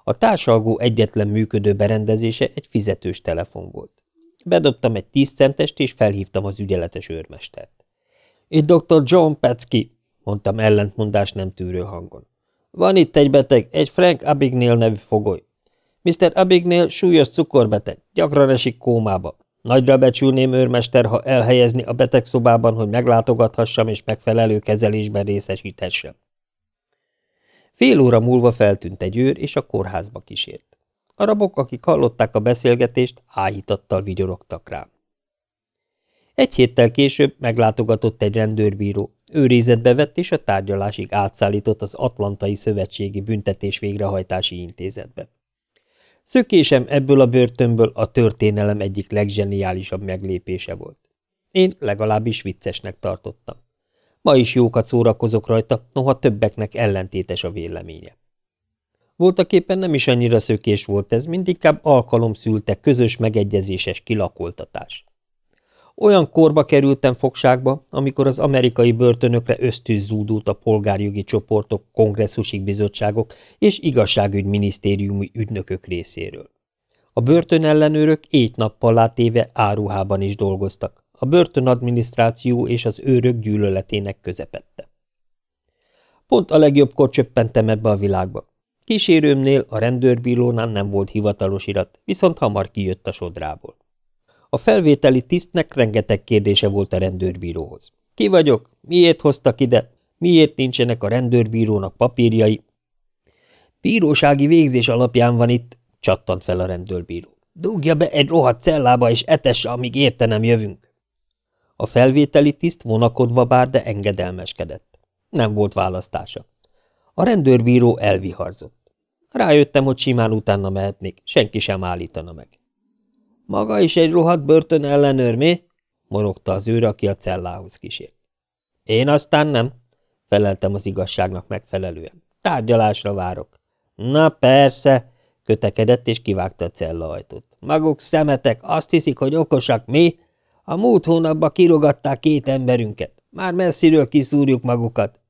A társalgó egyetlen működő berendezése egy fizetős telefon volt. Bedobtam egy tíz centest, és felhívtam az ügyeletes őrmestert. Itt dr. John Petsky, mondtam ellentmondás nem tűrő hangon. Van itt egy beteg, egy Frank Abignale nevű fogoly. Mr. Abignale súlyos cukorbeteg, gyakran esik kómába. Nagyra becsülném őrmester, ha elhelyezni a betegszobában, hogy meglátogathassam és megfelelő kezelésben részesíthessem. Fél óra múlva feltűnt egy őr, és a kórházba kísért. A rabok, akik hallották a beszélgetést, áhítattal vigyorogtak rám. Egy héttel később meglátogatott egy rendőrbíró, őrizetbe vett és a tárgyalásig átszállított az Atlantai Szövetségi Büntetés Végrehajtási Intézetbe. Szökésem ebből a börtönből a történelem egyik legzseniálisabb meglépése volt. Én legalábbis viccesnek tartottam. Ma is jókat szórakozok rajta, noha többeknek ellentétes a véleménye. Voltaképpen nem is annyira szökés volt ez, mint inkább alkalom szülte közös megegyezéses kilakoltatás. Olyan korba kerültem fogságba, amikor az amerikai börtönökre ösztűz zúdult a polgárjogi csoportok, kongresszusi bizottságok és igazságügyminisztériumi ügynökök részéről. A börtönellenőrök éjt-nappal látéve áruhában is dolgoztak, a börtönadminisztráció és az őrök gyűlöletének közepette. Pont a legjobbkor csöppentem ebbe a világba. Kísérőmnél, a rendőrbírónál nem volt hivatalos irat, viszont hamar kijött a sodrából. A felvételi tisztnek rengeteg kérdése volt a rendőrbíróhoz. Ki vagyok? Miért hoztak ide? Miért nincsenek a rendőrbírónak papírjai? Bírósági végzés alapján van itt, csattant fel a rendőrbíró. Dugja be egy rohadt cellába, és etesse, amíg érte nem jövünk. A felvételi tiszt vonakodva bár, de engedelmeskedett. Nem volt választása. A rendőrbíró elviharzott. Rájöttem, hogy simán utána mehetnék, senki sem állítana meg. Maga is egy rohadt börtön ellenőr, mi? morogta az őr, aki a cellához kísért. Én aztán nem, feleltem az igazságnak megfelelően. Tárgyalásra várok. Na persze, kötekedett és kivágta a cellaajtót. Maguk szemetek, azt hiszik, hogy okosak, mi? A múlt hónapban kirogatták két emberünket. Már messziről kiszúrjuk magukat.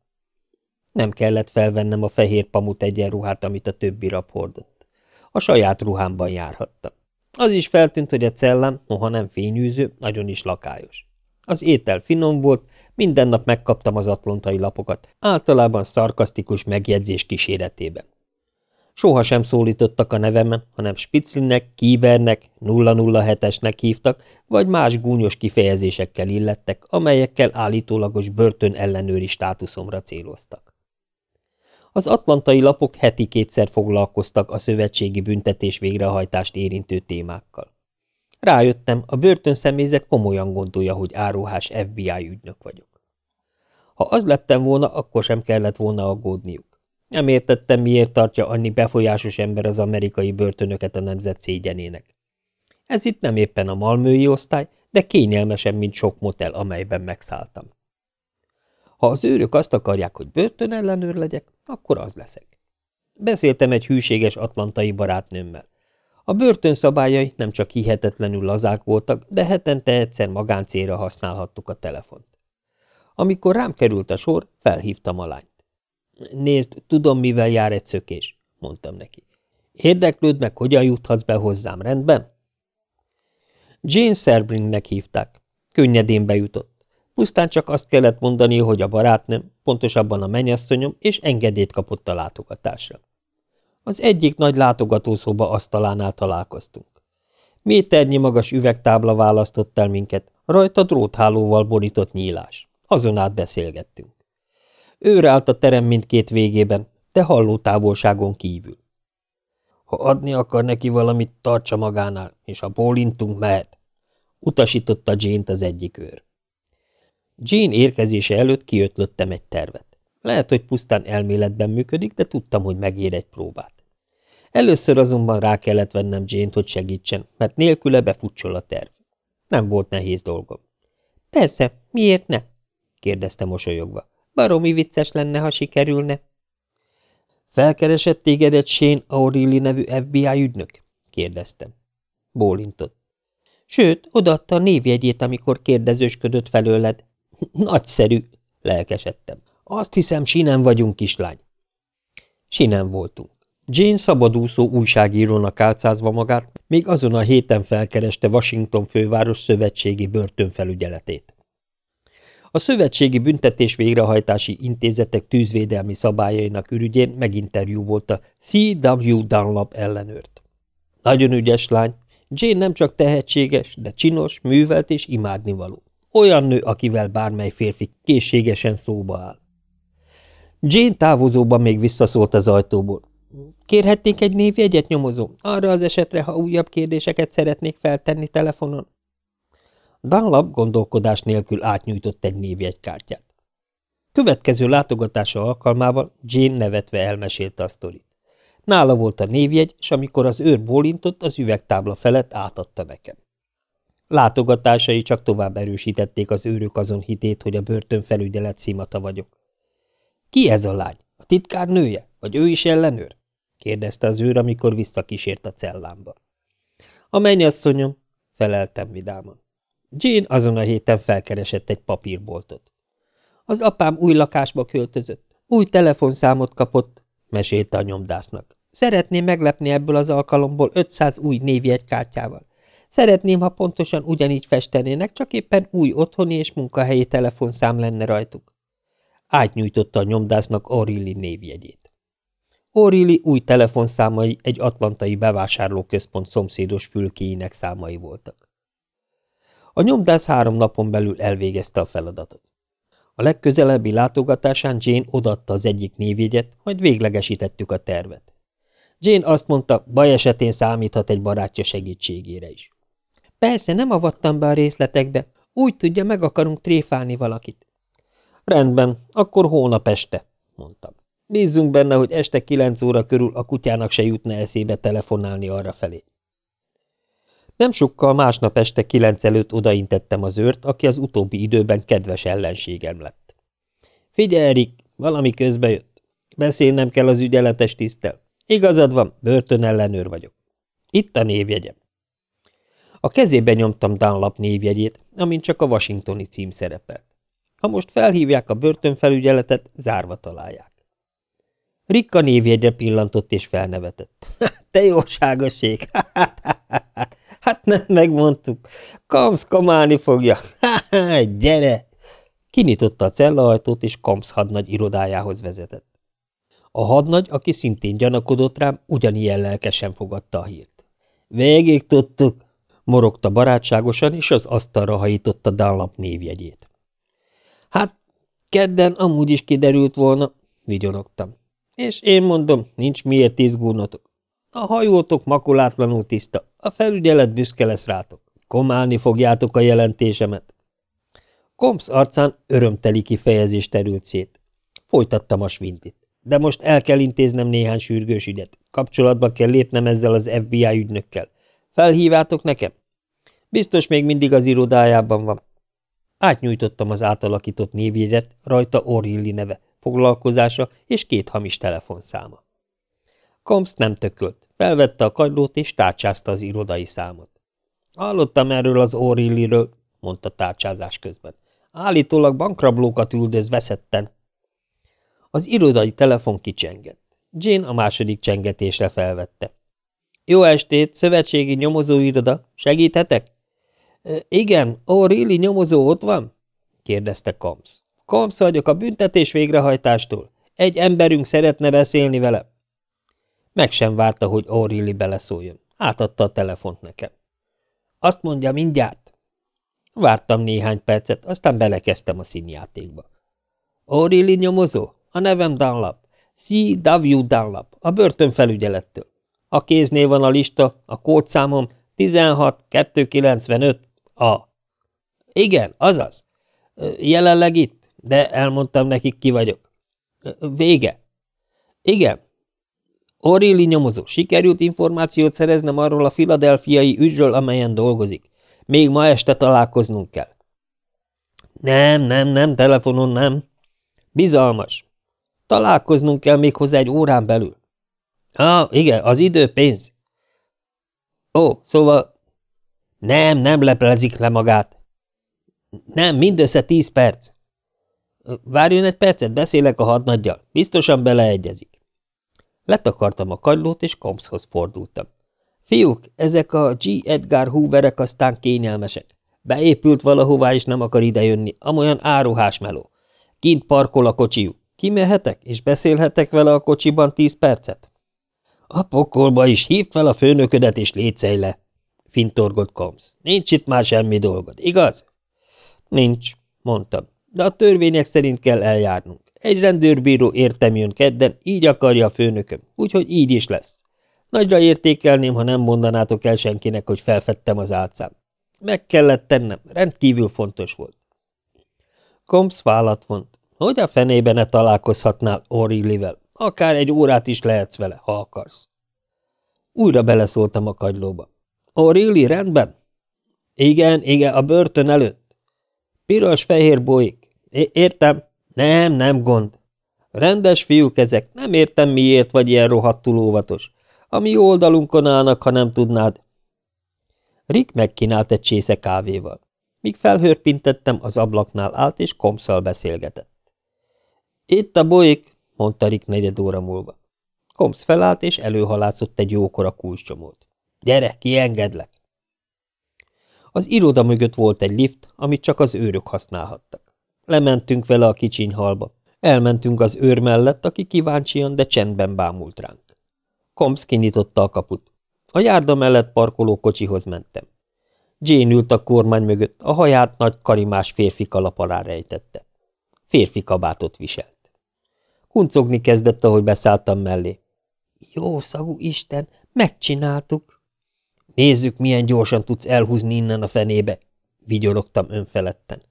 Nem kellett felvennem a fehér pamut egyenruhát, amit a többi rab hordott. A saját ruhámban járhattam. Az is feltűnt, hogy a cellám, noha nem fényűző, nagyon is lakályos. Az étel finom volt, minden nap megkaptam az atlantai lapokat, általában szarkasztikus megjegyzés kíséretében. Soha sem szólítottak a nevemen, hanem Spitzlinek, Kíbernek, 007-esnek hívtak, vagy más gúnyos kifejezésekkel illettek, amelyekkel állítólagos börtön ellenőri státuszomra céloztak. Az atlantai lapok heti kétszer foglalkoztak a szövetségi büntetés végrehajtást érintő témákkal. Rájöttem, a börtönszemélyzet komolyan gondolja, hogy áruhás FBI ügynök vagyok. Ha az lettem volna, akkor sem kellett volna aggódniuk. Nem értettem, miért tartja annyi befolyásos ember az amerikai börtönöket a nemzet szégyenének. Ez itt nem éppen a malmői osztály, de kényelmesen, mint sok motel, amelyben megszálltam. Ha az őrök azt akarják, hogy börtönellenőr legyek, akkor az leszek. Beszéltem egy hűséges atlantai barátnőmmel. A börtön szabályai nem csak hihetetlenül lazák voltak, de hetente egyszer magáncélra használhattuk a telefont. Amikor rám került a sor, felhívtam a lányt. Nézd, tudom, mivel jár egy szökés, mondtam neki. Érdeklőd meg, hogyan juthatsz be hozzám, rendben? Jane Serbringnek hívták. Könnyedén bejutott. Pusztán csak azt kellett mondani, hogy a barátnőm, pontosabban a mennyasszonyom, és engedélyt kapott a látogatásra. Az egyik nagy látogatószóba asztalánál találkoztunk. Méternyi magas üvegtábla választott el minket, rajta dróthálóval borított nyílás. Azon át beszélgettünk. Őre állt a terem mindkét végében, de halló távolságon kívül. Ha adni akar neki valamit, tartsa magánál, és ha bólintunk, mehet, utasította Jane-t az egyik őr. Jane érkezése előtt kiötlöttem egy tervet. Lehet, hogy pusztán elméletben működik, de tudtam, hogy megér egy próbát. Először azonban rá kellett vennem Jane-t, hogy segítsen, mert nélküle befutcsol a terv. Nem volt nehéz dolgom. Persze, miért ne? kérdezte mosolyogva. Baromi vicces lenne, ha sikerülne. Felkeresett téged egy Shane Aurelie nevű FBI ügynök? kérdeztem. Bólintott. Sőt, odaadta a névjegyét, amikor kérdezősködött felőled. Nagyszerű, lelkesedtem. Azt hiszem, sinem vagyunk, kislány. Sinem voltunk. Jane szabadúszó újságírónak álcázva magát, még azon a héten felkereste Washington főváros szövetségi börtönfelügyeletét. A Szövetségi Büntetés Végrehajtási Intézetek tűzvédelmi szabályainak ürügyén meginterjú volt a C.W. Dunlap ellenőrt. Nagyon ügyes lány, Jane nem csak tehetséges, de csinos, művelt és imádnivaló. Olyan nő, akivel bármely férfi készségesen szóba áll. Jane távozóban még visszaszólt az ajtóból. Kérhetnék egy névjegyet, nyomozó? Arra az esetre, ha újabb kérdéseket szeretnék feltenni telefonon? Dunlap gondolkodás nélkül átnyújtott egy névjegykártyát. Következő látogatása alkalmával Jane nevetve elmesélte a sztorit. Nála volt a névjegy, és amikor az őr bólintott, az üvegtábla felett átadta nekem. Látogatásai csak tovább erősítették az őrök azon hitét, hogy a börtönfelügyelet szímata vagyok. Ki ez a lány? A titkár nője? Vagy ő is ellenőr? kérdezte az őr, amikor visszakísért a cellámba. A mennyasszonyom, feleltem vidáman. Jane azon a héten felkeresett egy papírboltot. Az apám új lakásba költözött. Új telefonszámot kapott, mesélte a nyomdásznak. Szeretném meglepni ebből az alkalomból 500 új névjegykártyával. Szeretném, ha pontosan ugyanígy festenének, csak éppen új otthoni és munkahelyi telefonszám lenne rajtuk. Átnyújtotta a nyomdásznak Aurilli névjegyét. Aurilli új telefonszámai egy atlantai bevásárlóközpont szomszédos fülkéinek számai voltak. A nyomdász három napon belül elvégezte a feladatot. A legközelebbi látogatásán Jane odatta az egyik névjegyet, majd véglegesítettük a tervet. Jane azt mondta, baj esetén számíthat egy barátja segítségére is. Persze, nem avattam be a részletekbe. Úgy tudja, meg akarunk tréfálni valakit. Rendben, akkor hónap este, mondtam. Bízzunk benne, hogy este kilenc óra körül a kutyának se jutna eszébe telefonálni arra felé. Nem sokkal másnap este kilenc előtt odaintettem az őrt, aki az utóbbi időben kedves ellenségem lett. Figyelj, Erik, valami közbe jött. Beszélnem kell az ügyeletes tisztel. Igazad van, börtönellenőr vagyok. Itt a névjegyem. A kezébe nyomtam Dunlap névjegyét, amint csak a washingtoni cím szerepelt. Ha most felhívják a börtönfelügyeletet, zárva találják. Rikka névjegyre pillantott és felnevetett. – Te jóságoség! Hát nem megmondtuk. Kamsz kamálni fogja. Gyere! Kinyitotta a cellaajtót, és Kamsz hadnagy irodájához vezetett. A hadnagy, aki szintén gyanakodott rám, ugyanilyen lelkesen fogadta a hírt. Végig tudtuk, morogta barátságosan, és az asztalra hajította Dunlap névjegyét. Hát, kedden amúgy is kiderült volna, vigyonogtam. És én mondom, nincs miért izgulnotok. A hajótok makulátlanul tiszta, a felügyelet büszke lesz rátok. Komálni fogjátok a jelentésemet. Komsz arcán örömteli kifejezés terült szét. Folytattam a svintit. De most el kell intéznem néhány sürgős ügyet. Kapcsolatba kell lépnem ezzel az FBI ügynökkel. Felhívátok nekem? Biztos még mindig az irodájában van. Átnyújtottam az átalakított névjegyet, rajta Orilli neve, foglalkozása és két hamis telefonszáma. Combs nem tökölt, felvette a kagylót és tárcsázta az irodai számot. Hallottam erről az Orilliről, mondta tárcsázás közben. Állítólag bankrablókat üldöz veszetten. Az irodai telefon kicsengett. Jane a második csengetésre felvette. Jó estét, szövetségi nyomozóiroda, segíthetek? Igen, O'Reilly nyomozó ott van? kérdezte Combs. Combs vagyok a büntetés végrehajtástól. Egy emberünk szeretne beszélni vele. Meg sem várta, hogy O'Reilly beleszóljon. Átadta a telefont nekem. Azt mondja mindjárt. Vártam néhány percet, aztán belekezdtem a színjátékba. O'Reilly nyomozó? A nevem Dunlap. C.W. Dunlap, a börtönfelügyelettől. A kéznél van a lista, a kódszámom 16295 A. Igen, azaz. Jelenleg itt, de elmondtam nekik, ki vagyok. Vége. Igen. O'Reilly nyomozó, sikerült információt szereznem arról a filadelfiai ügyről, amelyen dolgozik. Még ma este találkoznunk kell. Nem, nem, nem, telefonon nem. Bizalmas. Találkoznunk kell még hozzá egy órán belül. Ah, igen, az idő pénz. Ó, szóval... Nem, nem leplezik le magát. Nem, mindössze tíz perc. Várjon egy percet, beszélek a hadnaggyal. Biztosan beleegyezik. Letakartam a kagylót, és Combshoz fordultam. Fiúk, ezek a G. Edgar Hooverek aztán kényelmesek. Beépült valahová, és nem akar idejönni, amolyan áruhás meló. Kint parkol a kocsijuk. Kimehetek, és beszélhetek vele a kocsiban tíz percet? A pokolba is hívd fel a főnöködet, és létszej le, fintorgott Combs. Nincs itt már semmi dolgod, igaz? Nincs, mondtam, de a törvények szerint kell eljárnunk. Egy rendőrbíró értem jön kedden, így akarja a főnököm, úgyhogy így is lesz. Nagyra értékelném, ha nem mondanátok el senkinek, hogy felfedtem az álcám. Meg kellett tennem, rendkívül fontos volt. Combs vállat vont. Hogy a fenébe ne találkozhatnál O'Reillyvel? Akár egy órát is lehetsz vele, ha akarsz. Újra beleszóltam a kagylóba. O'Reilly rendben? Igen, igen, a börtön előtt. Piros-fehér bolyik. É értem. Nem, nem gond. Rendes fiúk ezek, nem értem miért vagy ilyen rohadtul óvatos. Ami oldalunkon állnak, ha nem tudnád. Rick megkínált egy csésze kávéval. Míg felhörpintettem, az ablaknál állt és komszal beszélgetett. Itt a bolyik, mondta Rick negyed óra múlva. Komsz felállt, és előhalászott egy jókora kulcscsomót. Gyere, kiengedlek! Az iroda mögött volt egy lift, amit csak az őrök használhattak. Lementünk vele a kicsinyhalba. Elmentünk az őr mellett, aki kíváncsian, de csendben bámult ránk. Komsz kinyitotta a kaput. A járda mellett parkoló kocsihoz mentem. Jane ült a kormány mögött, a haját nagy karimás férfi kalap alá rejtette. Férfi kabátot viselt. Kuncogni kezdett, ahogy beszálltam mellé. Jó szagú Isten, megcsináltuk! Nézzük, milyen gyorsan tudsz elhúzni innen a fenébe, vigyorogtam önfeledten.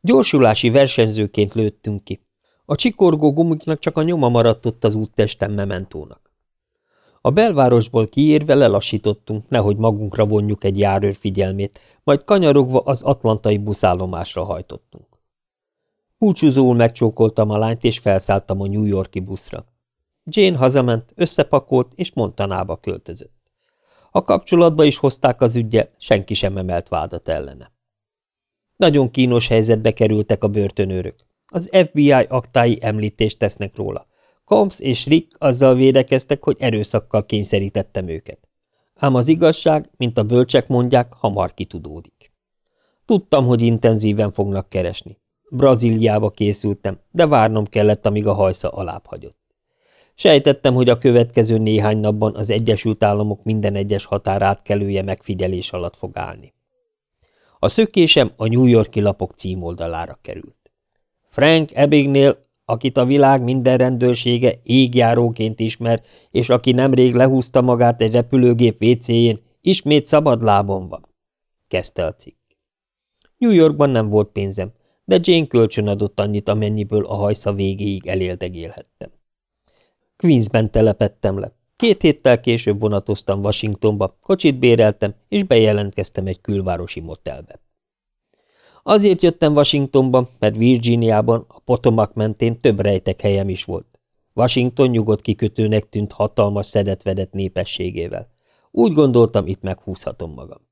Gyorsulási versenyzőként lőttünk ki. A csikorgó gumiknak csak a nyoma maradt ott az úttesten mementónak. A belvárosból kiérve lelassítottunk, nehogy magunkra vonjuk egy járőr figyelmét, majd kanyarogva az atlantai buszállomásra hajtottunk. Búcsúzóul megcsókoltam a lányt, és felszálltam a New Yorki buszra. Jane hazament, összepakolt, és Montanába költözött. A kapcsolatba is hozták az ügyel, senki sem emelt vádat ellene. Nagyon kínos helyzetbe kerültek a börtönőrök. Az FBI aktái említést tesznek róla. Combs és Rick azzal védekeztek, hogy erőszakkal kényszerítettem őket. Ám az igazság, mint a bölcsek mondják, hamar kitudódik. Tudtam, hogy intenzíven fognak keresni. Brazíliába készültem, de várnom kellett, amíg a hajsza alább hagyott. Sejtettem, hogy a következő néhány napban az Egyesült Államok minden egyes határátkelője megfigyelés alatt fog állni. A szökésem a New Yorki lapok címoldalára került. Frank Ebbingnél akit a világ minden rendőrsége égjáróként ismer, és aki nemrég lehúzta magát egy repülőgép WC-jén, ismét szabad lábon van, kezdte a cikk. New Yorkban nem volt pénzem, de Jane kölcsön adott annyit, amennyiből a hajsza végéig eléldegélhettem. Queensben telepettem le. Két héttel később vonatoztam Washingtonba, kocsit béreltem, és bejelentkeztem egy külvárosi motelbe. Azért jöttem Washingtonba, mert Virginiában, a Potomac mentén több rejtek helyem is volt. Washington nyugodt kikötőnek tűnt hatalmas szedetvedett népességével. Úgy gondoltam, itt meghúzhatom magam.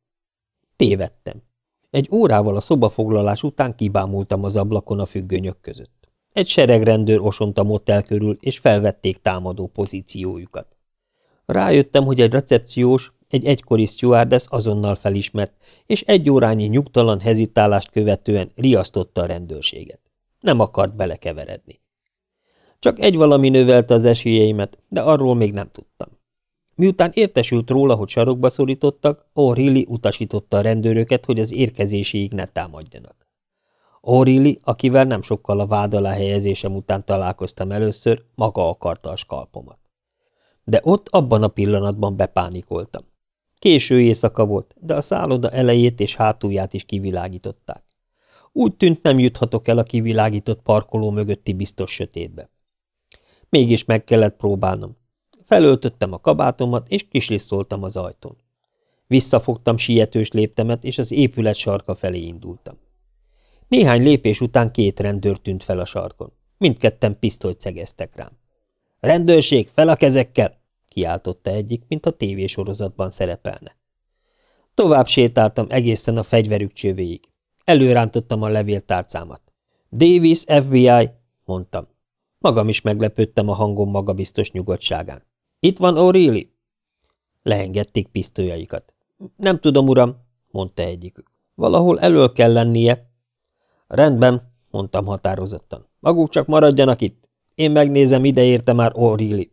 Tévedtem. Egy órával a szobafoglalás után kibámultam az ablakon a függönyök között. Egy sereg rendőr osont a motel körül, és felvették támadó pozíciójukat. Rájöttem, hogy egy recepciós, egy egykori stewardess azonnal felismert, és egy órányi nyugtalan hezitálást követően riasztotta a rendőrséget. Nem akart belekeveredni. Csak egy valami növelte az esélyeimet, de arról még nem tudtam. Miután értesült róla, hogy sarokba szorítottak, O'Reilly utasította a rendőröket, hogy az érkezéséig ne támadjanak. O'Reilly, akivel nem sokkal a vád alá helyezésem után találkoztam először, maga akarta a skalpomat. De ott abban a pillanatban bepánikoltam. Késő éjszaka volt, de a szálloda elejét és hátulját is kivilágították. Úgy tűnt, nem juthatok el a kivilágított parkoló mögötti biztos sötétbe. Mégis meg kellett próbálnom. Felöltöttem a kabátomat, és kislisszoltam az ajtón. Visszafogtam sietős léptemet, és az épület sarka felé indultam. Néhány lépés után két rendőr tűnt fel a sarkon. Mindketten pisztolyt szegeztek rám. – Rendőrség, fel a kezekkel! kiáltotta egyik, mint a tévésorozatban szerepelne. Tovább sétáltam egészen a fegyverük csővéig. Előrántottam a levéltárcámat. Davis, FBI, mondtam. Magam is meglepődtem a hangom magabiztos nyugodtságán. Itt van O'Reilly? Leengedték pisztolyaikat. Nem tudom, uram, mondta egyikük. Valahol elől kell lennie. Rendben, mondtam határozottan. Maguk csak maradjanak itt. Én megnézem, ide érte már O'Reilly.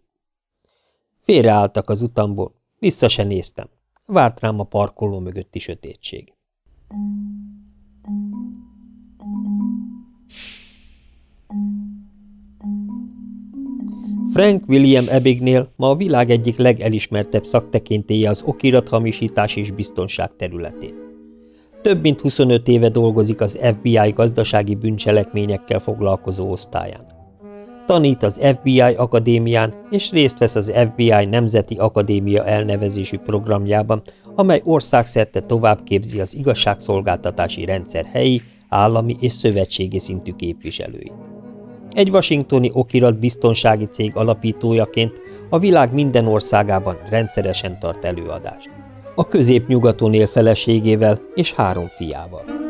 Félreálltak az utamból, vissza se néztem. Várt rám a parkoló mögötti sötétség. Frank William Ebignél ma a világ egyik legelismertebb szaktekintélye az okirathamisítás és biztonság területén. Több mint 25 éve dolgozik az FBI gazdasági bűncselekményekkel foglalkozó osztályán. Tanít az FBI Akadémián, és részt vesz az FBI Nemzeti Akadémia elnevezésű programjában, amely országszerte továbbképzi az igazságszolgáltatási rendszer helyi, állami és szövetségi szintű képviselőit. Egy washingtoni okirat biztonsági cég alapítójaként a világ minden országában rendszeresen tart előadást. A középnyugaton él feleségével és három fiával.